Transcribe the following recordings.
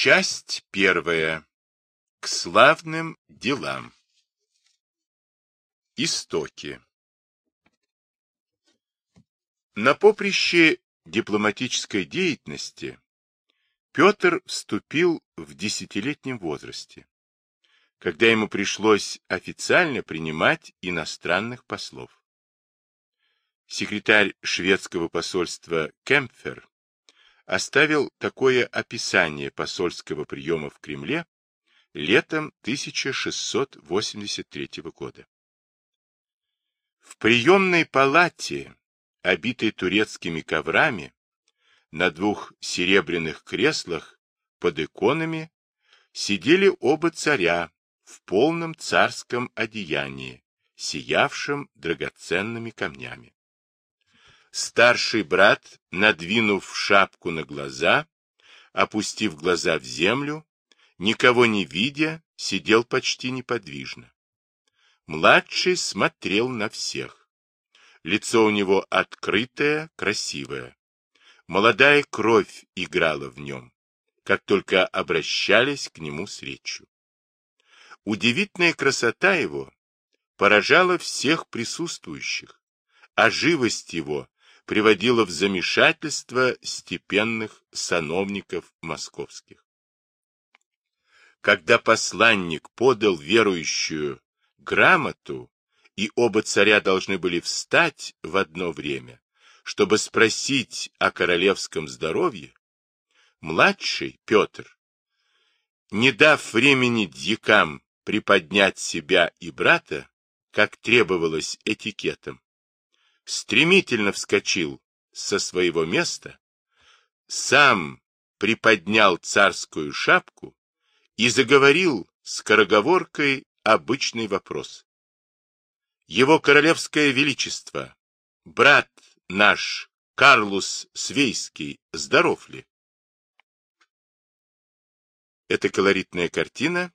Часть первая. К славным делам. Истоки. На поприще дипломатической деятельности Петр вступил в десятилетнем возрасте, когда ему пришлось официально принимать иностранных послов. Секретарь шведского посольства Кемпфер оставил такое описание посольского приема в Кремле летом 1683 года. В приемной палате, обитой турецкими коврами, на двух серебряных креслах под иконами сидели оба царя в полном царском одеянии, сиявшем драгоценными камнями. Старший брат, надвинув шапку на глаза, опустив глаза в землю, никого не видя, сидел почти неподвижно. Младший смотрел на всех. Лицо у него открытое, красивое. Молодая кровь играла в нем, как только обращались к нему с речью. Удивительная красота его поражала всех присутствующих, а живость его приводило в замешательство степенных сановников московских. Когда посланник подал верующую грамоту, и оба царя должны были встать в одно время, чтобы спросить о королевском здоровье, младший Петр, не дав времени дьякам приподнять себя и брата, как требовалось этикетом, стремительно вскочил со своего места, сам приподнял царскую шапку и заговорил скороговоркой обычный вопрос. Его королевское величество, брат наш Карлус Свейский, здоров ли? Эта колоритная картина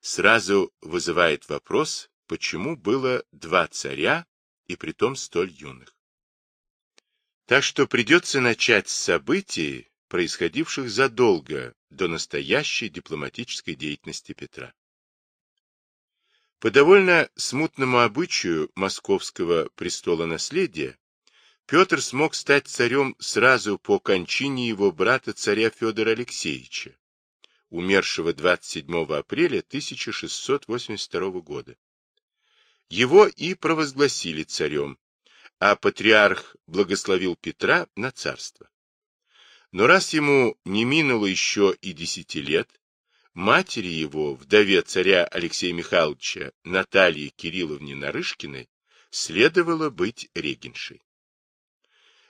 сразу вызывает вопрос, почему было два царя и притом столь юных. Так что придется начать с событий, происходивших задолго до настоящей дипломатической деятельности Петра. По довольно смутному обычаю московского престола наследия, Петр смог стать царем сразу по кончине его брата царя Федора Алексеевича, умершего 27 апреля 1682 года. Его и провозгласили царем, а патриарх благословил Петра на царство. Но раз ему не минуло еще и десяти лет, матери его, вдове царя Алексея Михайловича Натальи Кирилловне Нарышкиной, следовало быть регеншей.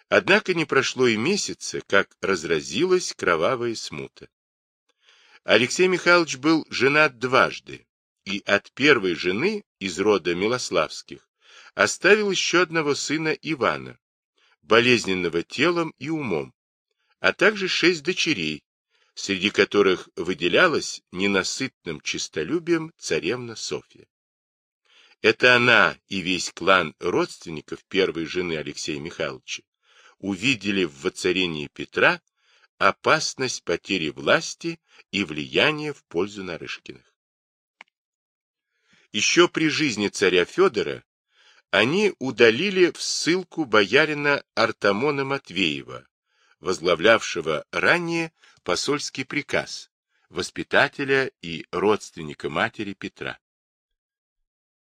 Однако не прошло и месяца, как разразилась кровавая смута. Алексей Михайлович был женат дважды, и от первой жены из рода Милославских оставил еще одного сына Ивана, болезненного телом и умом, а также шесть дочерей, среди которых выделялась ненасытным честолюбием царевна Софья. Это она и весь клан родственников первой жены Алексея Михайловича увидели в воцарении Петра опасность потери власти и влияния в пользу Нарышкиных. Еще при жизни царя Федора они удалили в ссылку боярина Артамона Матвеева, возглавлявшего ранее посольский приказ, воспитателя и родственника матери Петра.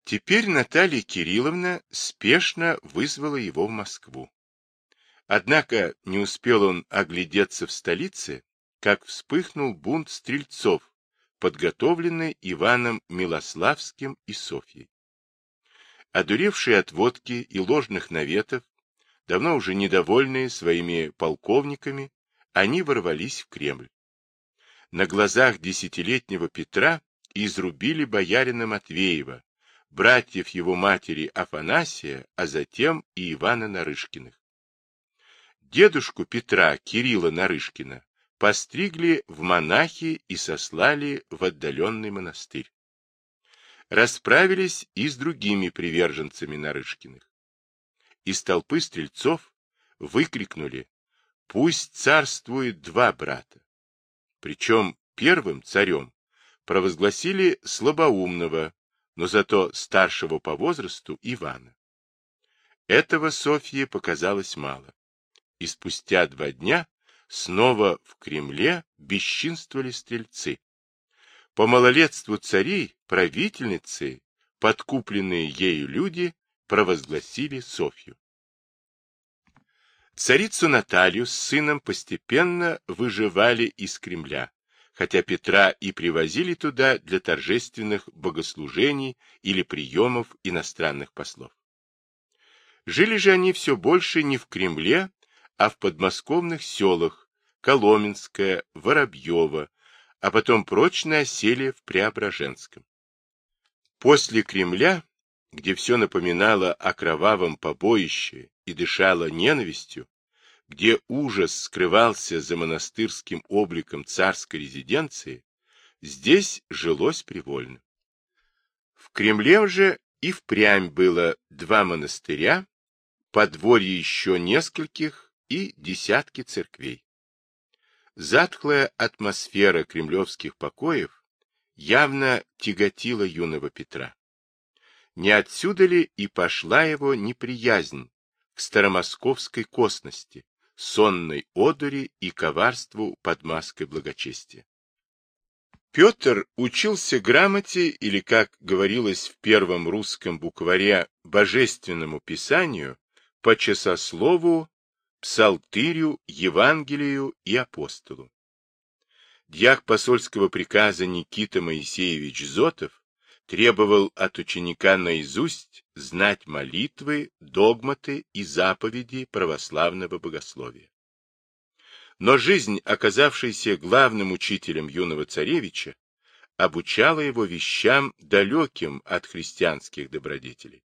Теперь Наталья Кирилловна спешно вызвала его в Москву. Однако не успел он оглядеться в столице, как вспыхнул бунт стрельцов, подготовленный Иваном Милославским и Софьей. Одуревшие от водки и ложных наветов, давно уже недовольные своими полковниками, они ворвались в Кремль. На глазах десятилетнего Петра изрубили боярина Матвеева, братьев его матери Афанасия, а затем и Ивана Нарышкиных. Дедушку Петра, Кирилла Нарышкина, постригли в монахи и сослали в отдаленный монастырь. Расправились и с другими приверженцами Нарышкиных. Из толпы стрельцов выкрикнули «Пусть царствует два брата!» Причем первым царем провозгласили слабоумного, но зато старшего по возрасту Ивана. Этого Софье показалось мало. И спустя два дня снова в Кремле бесчинствовали стрельцы. По малолетству царей правительницы, подкупленные ею люди, провозгласили Софью. Царицу Наталью с сыном постепенно выживали из Кремля, хотя Петра и привозили туда для торжественных богослужений или приемов иностранных послов. Жили же они все больше не в Кремле, а в подмосковных селах Коломенское, Воробьево, а потом прочно осели в Преображенском. После Кремля, где все напоминало о кровавом побоище и дышало ненавистью, где ужас скрывался за монастырским обликом царской резиденции, здесь жилось привольно. В Кремле же и впрямь было два монастыря, подворье еще нескольких и десятки церквей. Затхлая атмосфера кремлевских покоев явно тяготила юного Петра. Не отсюда ли и пошла его неприязнь к старомосковской косности, сонной одури и коварству под маской благочестия. Петр учился грамоте, или, как говорилось в первом русском букваре, божественному писанию, по часослову, псалтырю, Евангелию и апостолу. Дьяк посольского приказа Никита Моисеевич Зотов требовал от ученика наизусть знать молитвы, догматы и заповеди православного богословия. Но жизнь, оказавшаяся главным учителем юного царевича, обучала его вещам, далеким от христианских добродетелей.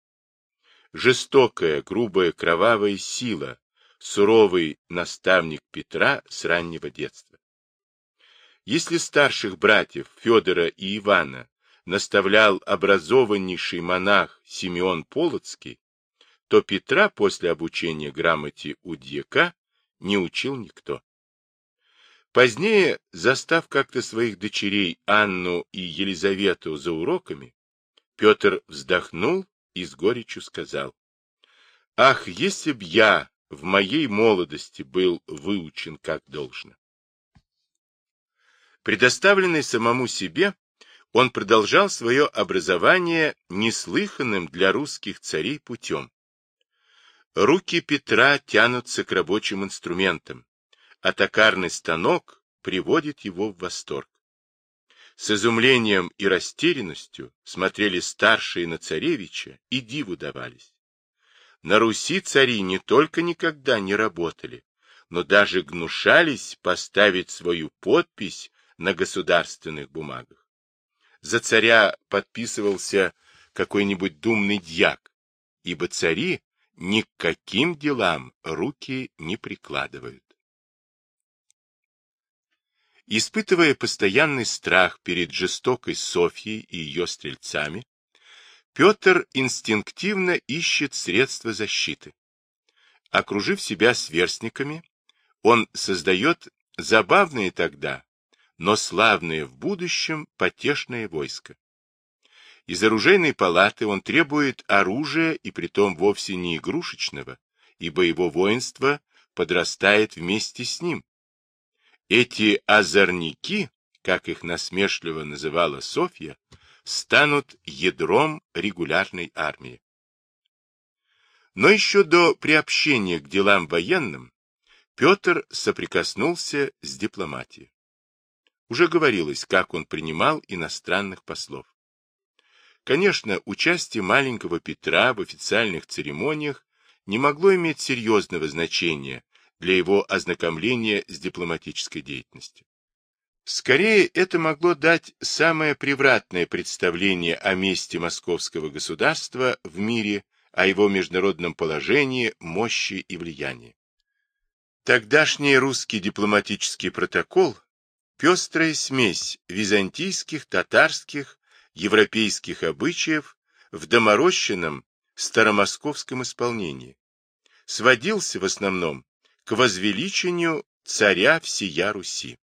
Жестокая, грубая, кровавая сила, суровый наставник Петра с раннего детства. Если старших братьев Федора и Ивана наставлял образованнейший монах Симеон Полоцкий, то Петра после обучения грамоте у дьяка не учил никто. Позднее, застав как-то своих дочерей Анну и Елизавету за уроками, Петр вздохнул и с горечью сказал, «Ах, если б я в моей молодости был выучен как должно!» Предоставленный самому себе, он продолжал свое образование неслыханным для русских царей путем. Руки Петра тянутся к рабочим инструментам, а токарный станок приводит его в восторг. С изумлением и растерянностью смотрели старшие на царевича и диву давались. На Руси цари не только никогда не работали, но даже гнушались поставить свою подпись на государственных бумагах за царя подписывался какой-нибудь думный дьяк, ибо цари ни к каким делам руки не прикладывают. Испытывая постоянный страх перед жестокой Софьей и ее стрельцами, Петр инстинктивно ищет средства защиты. Окружив себя сверстниками, он создает забавные тогда, но славное в будущем потешное войско. Из оружейной палаты он требует оружия, и притом вовсе не игрушечного, ибо его воинство подрастает вместе с ним. Эти озорники, как их насмешливо называла Софья, станут ядром регулярной армии. Но еще до приобщения к делам военным Петр соприкоснулся с дипломатией. Уже говорилось, как он принимал иностранных послов. Конечно, участие маленького Петра в официальных церемониях не могло иметь серьезного значения для его ознакомления с дипломатической деятельностью. Скорее, это могло дать самое превратное представление о месте московского государства в мире, о его международном положении, мощи и влиянии. Тогдашний русский дипломатический протокол пестрая смесь византийских, татарских, европейских обычаев в доморощенном старомосковском исполнении, сводился в основном к возвеличению царя всея Руси.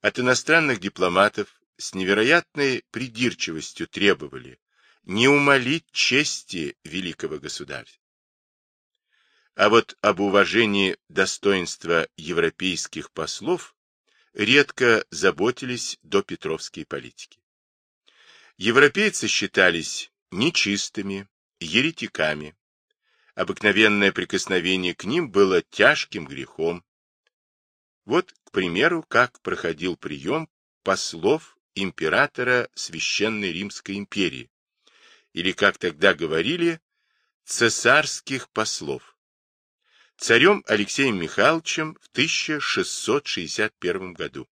От иностранных дипломатов с невероятной придирчивостью требовали не умолить чести великого государя. А вот об уважении достоинства европейских послов редко заботились до петровские политики. Европейцы считались нечистыми, еретиками. Обыкновенное прикосновение к ним было тяжким грехом. Вот, к примеру, как проходил прием послов императора Священной Римской империи, или, как тогда говорили, цесарских послов. Царем Алексеем Михайловичем в 1661 году.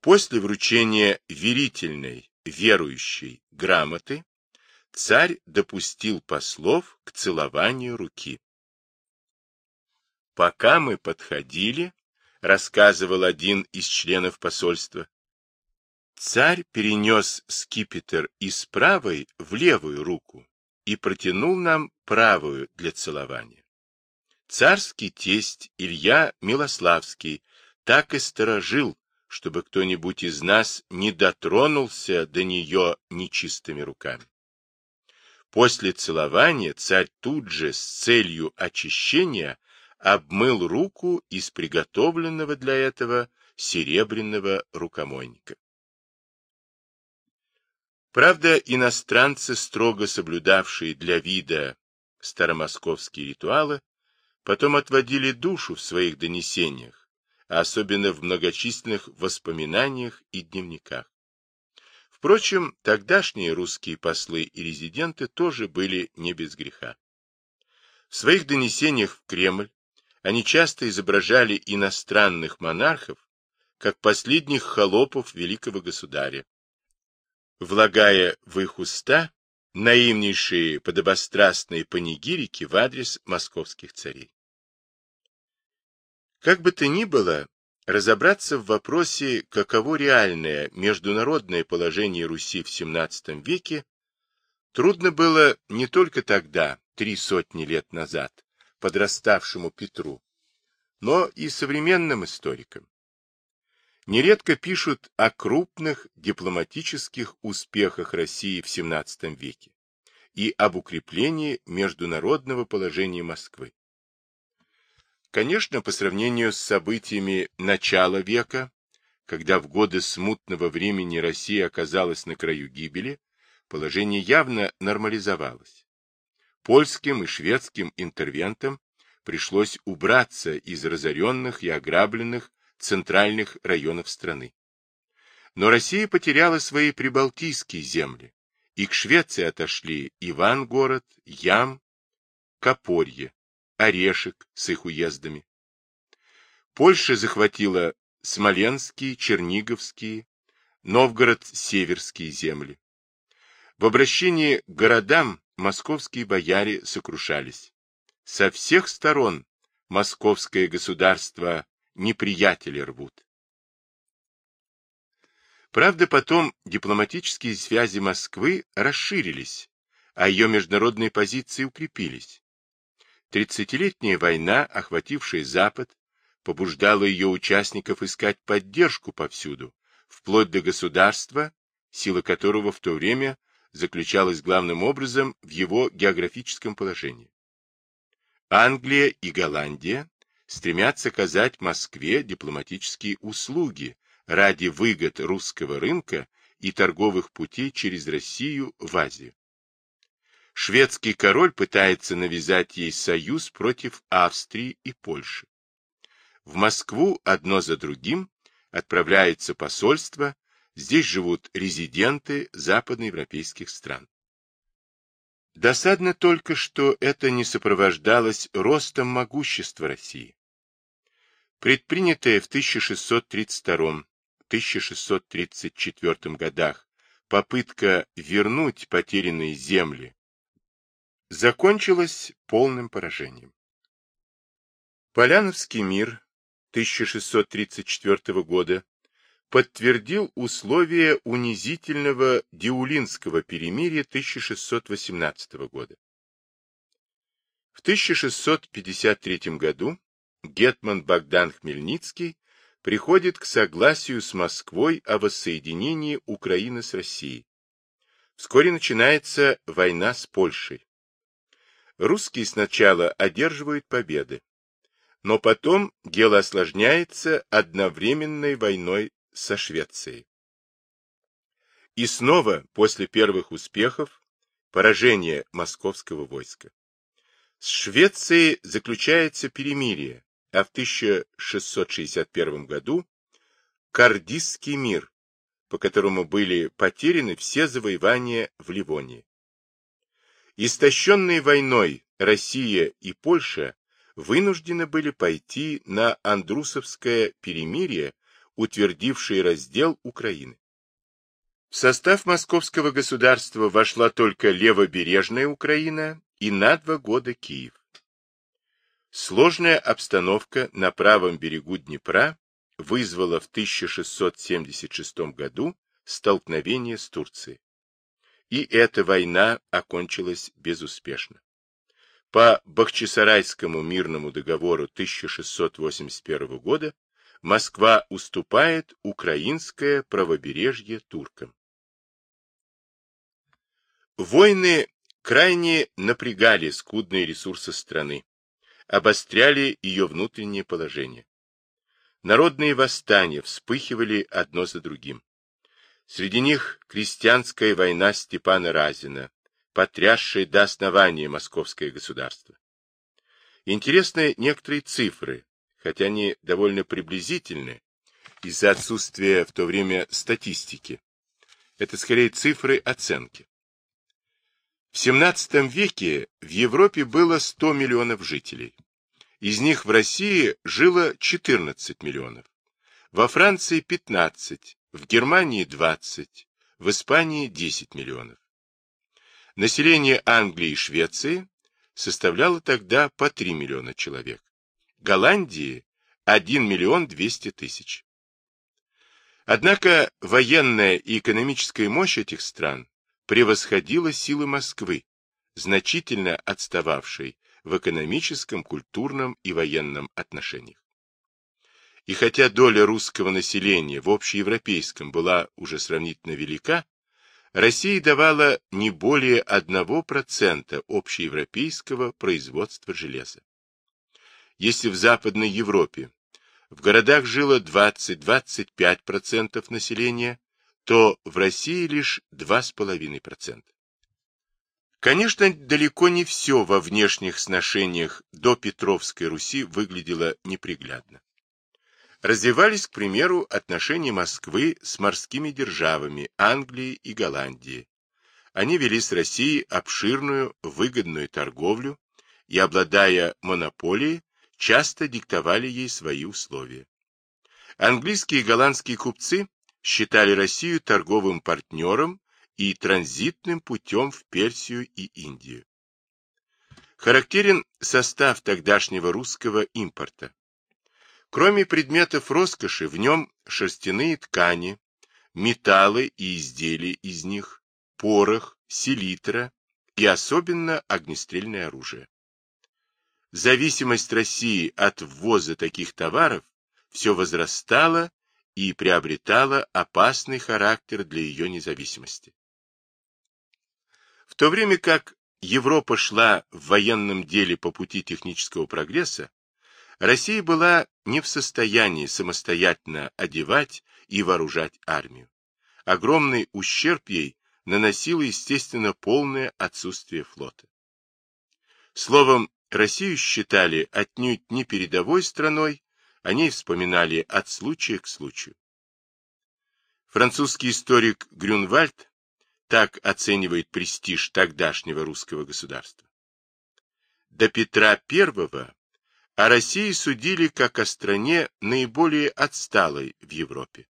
После вручения верительной верующей грамоты царь допустил послов к целованию руки. Пока мы подходили, рассказывал один из членов посольства, царь перенес скипетр из правой в левую руку и протянул нам правую для целования. Царский тесть Илья Милославский так и сторожил чтобы кто-нибудь из нас не дотронулся до нее нечистыми руками. После целования царь тут же с целью очищения обмыл руку из приготовленного для этого серебряного рукомойника. Правда, иностранцы, строго соблюдавшие для вида старомосковские ритуалы, потом отводили душу в своих донесениях, особенно в многочисленных воспоминаниях и дневниках. Впрочем, тогдашние русские послы и резиденты тоже были не без греха. В своих донесениях в Кремль они часто изображали иностранных монархов как последних холопов великого государя, влагая в их уста наивнейшие подобострастные панигирики в адрес московских царей. Как бы то ни было, разобраться в вопросе, каково реальное международное положение Руси в XVII веке, трудно было не только тогда, три сотни лет назад, подраставшему Петру, но и современным историкам. Нередко пишут о крупных дипломатических успехах России в XVII веке и об укреплении международного положения Москвы. Конечно, по сравнению с событиями начала века, когда в годы смутного времени Россия оказалась на краю гибели, положение явно нормализовалось. Польским и шведским интервентам пришлось убраться из разоренных и ограбленных центральных районов страны. Но Россия потеряла свои прибалтийские земли, и к Швеции отошли Ивангород, Ям, Копорье, Орешек с их уездами. Польша захватила Смоленские, Черниговские, Новгород-Северские земли. В обращении к городам московские бояре сокрушались. Со всех сторон московское государство неприятели рвут. Правда, потом дипломатические связи Москвы расширились, а ее международные позиции укрепились. Тридцатилетняя война, охватившая Запад, побуждала ее участников искать поддержку повсюду, вплоть до государства, сила которого в то время заключалась главным образом в его географическом положении. Англия и Голландия стремятся оказать Москве дипломатические услуги ради выгод русского рынка и торговых путей через Россию в Азию шведский король пытается навязать ей союз против Австрии и Польши. В Москву одно за другим отправляется посольство, здесь живут резиденты западноевропейских стран. Dосадно только, что это не сопровождалось ростом могущества России. Предпринятая в 1632-1634 годах попытка вернуть потерянные земли закончилось полным поражением. Поляновский мир 1634 года подтвердил условия унизительного Диулинского перемирия 1618 года. В 1653 году Гетман Богдан Хмельницкий приходит к согласию с Москвой о воссоединении Украины с Россией. Вскоре начинается война с Польшей. Русские сначала одерживают победы, но потом дело осложняется одновременной войной со Швецией. И снова, после первых успехов, поражение московского войска. С Швецией заключается перемирие, а в 1661 году Кардисский мир, по которому были потеряны все завоевания в Ливонии. Истощенные войной Россия и Польша вынуждены были пойти на Андрусовское перемирие, утвердившее раздел Украины. В состав московского государства вошла только левобережная Украина и на два года Киев. Сложная обстановка на правом берегу Днепра вызвала в 1676 году столкновение с Турцией. И эта война окончилась безуспешно. По Бахчисарайскому мирному договору 1681 года Москва уступает украинское правобережье туркам. Войны крайне напрягали скудные ресурсы страны, обостряли ее внутреннее положение. Народные восстания вспыхивали одно за другим. Среди них крестьянская война Степана Разина, потрясшая до основания московское государство. Интересны некоторые цифры, хотя они довольно приблизительны из-за отсутствия в то время статистики. Это скорее цифры оценки. В XVII веке в Европе было 100 миллионов жителей. Из них в России жило 14 миллионов, во Франции 15, в Германии 20, в Испании 10 миллионов. Население Англии и Швеции составляло тогда по 3 миллиона человек, Голландии 1 миллион 200 тысяч. Однако военная и экономическая мощь этих стран превосходила силы Москвы, значительно отстававшей в экономическом, культурном и военном отношениях. И хотя доля русского населения в общеевропейском была уже сравнительно велика, Россия давала не более 1% общеевропейского производства железа. Если в Западной Европе в городах жило 20-25% населения, то в России лишь 2,5%. Конечно, далеко не все во внешних сношениях до Петровской Руси выглядело неприглядно. Развивались, к примеру, отношения Москвы с морскими державами Англии и Голландии. Они вели с Россией обширную выгодную торговлю и, обладая монополией, часто диктовали ей свои условия. Английские и голландские купцы считали Россию торговым партнером и транзитным путем в Персию и Индию. Характерен состав тогдашнего русского импорта. Кроме предметов роскоши, в нем шерстяные ткани, металлы и изделия из них, порох, селитра и особенно огнестрельное оружие. Зависимость России от ввоза таких товаров все возрастала и приобретала опасный характер для ее независимости. В то время как Европа шла в военном деле по пути технического прогресса, Россия была не в состоянии самостоятельно одевать и вооружать армию. Огромный ущерб ей наносило, естественно, полное отсутствие флота. Словом, Россию считали отнюдь не передовой страной, о ней вспоминали от случая к случаю. Французский историк Грюнвальд так оценивает престиж тогдашнего русского государства. До Петра I о России судили как о стране наиболее отсталой в Европе.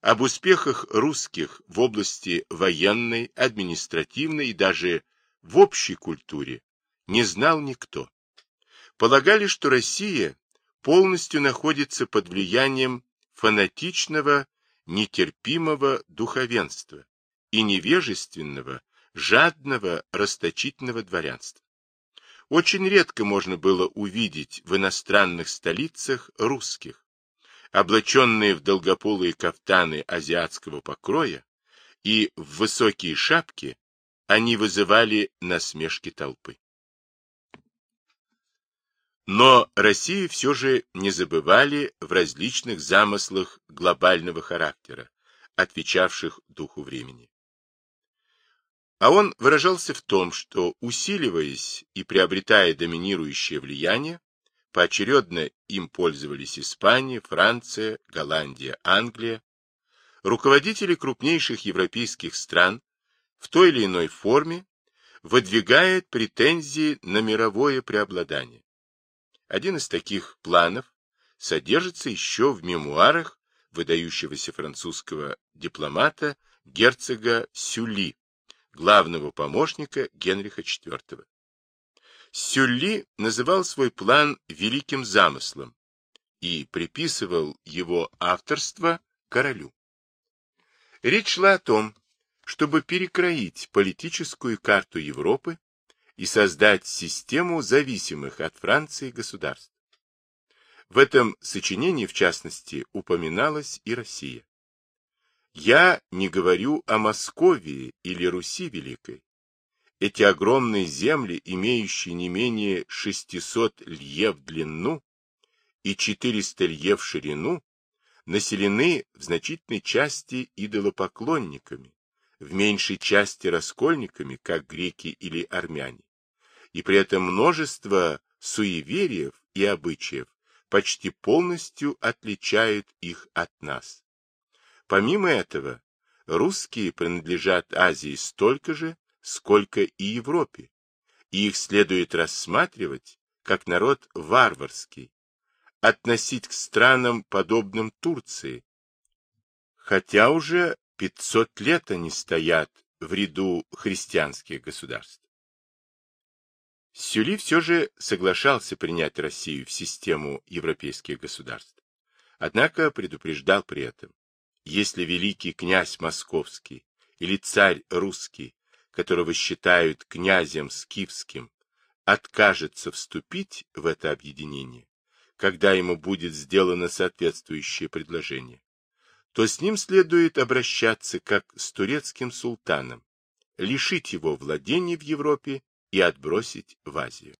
Об успехах русских в области военной, административной и даже в общей культуре не знал никто. Полагали, что Россия полностью находится под влиянием фанатичного, нетерпимого духовенства и невежественного, жадного, расточительного дворянства. Очень редко можно было увидеть в иностранных столицах русских. облаченные в долгополые кафтаны азиатского покроя и в высокие шапки, они вызывали насмешки толпы. Но Россию все же не забывали в различных замыслах глобального характера, отвечавших духу времени. А он выражался в том, что, усиливаясь и приобретая доминирующее влияние, поочередно им пользовались Испания, Франция, Голландия, Англия, руководители крупнейших европейских стран в той или иной форме выдвигают претензии на мировое преобладание. Один из таких планов содержится еще в мемуарах выдающегося французского дипломата герцога Сюли, главного помощника Генриха IV. Сюлли называл свой план великим замыслом и приписывал его авторство королю. Речь шла о том, чтобы перекроить политическую карту Европы и создать систему зависимых от Франции государств. В этом сочинении, в частности, упоминалась и Россия. Я не говорю о Московии или Руси Великой. Эти огромные земли, имеющие не менее 600 лье в длину и 400 лье в ширину, населены в значительной части идолопоклонниками, в меньшей части раскольниками, как греки или армяне и при этом множество суевериев и обычаев почти полностью отличают их от нас. Помимо этого, русские принадлежат Азии столько же, сколько и Европе, и их следует рассматривать как народ варварский, относить к странам, подобным Турции, хотя уже 500 лет они стоят в ряду христианских государств. Сюли все же соглашался принять Россию в систему европейских государств. Однако предупреждал при этом, если великий князь московский или царь русский, которого считают князем скифским, откажется вступить в это объединение, когда ему будет сделано соответствующее предложение, то с ним следует обращаться как с турецким султаном, лишить его владений в Европе и отбросить в Азию.